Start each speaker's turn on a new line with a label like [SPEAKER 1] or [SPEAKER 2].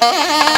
[SPEAKER 1] Oh,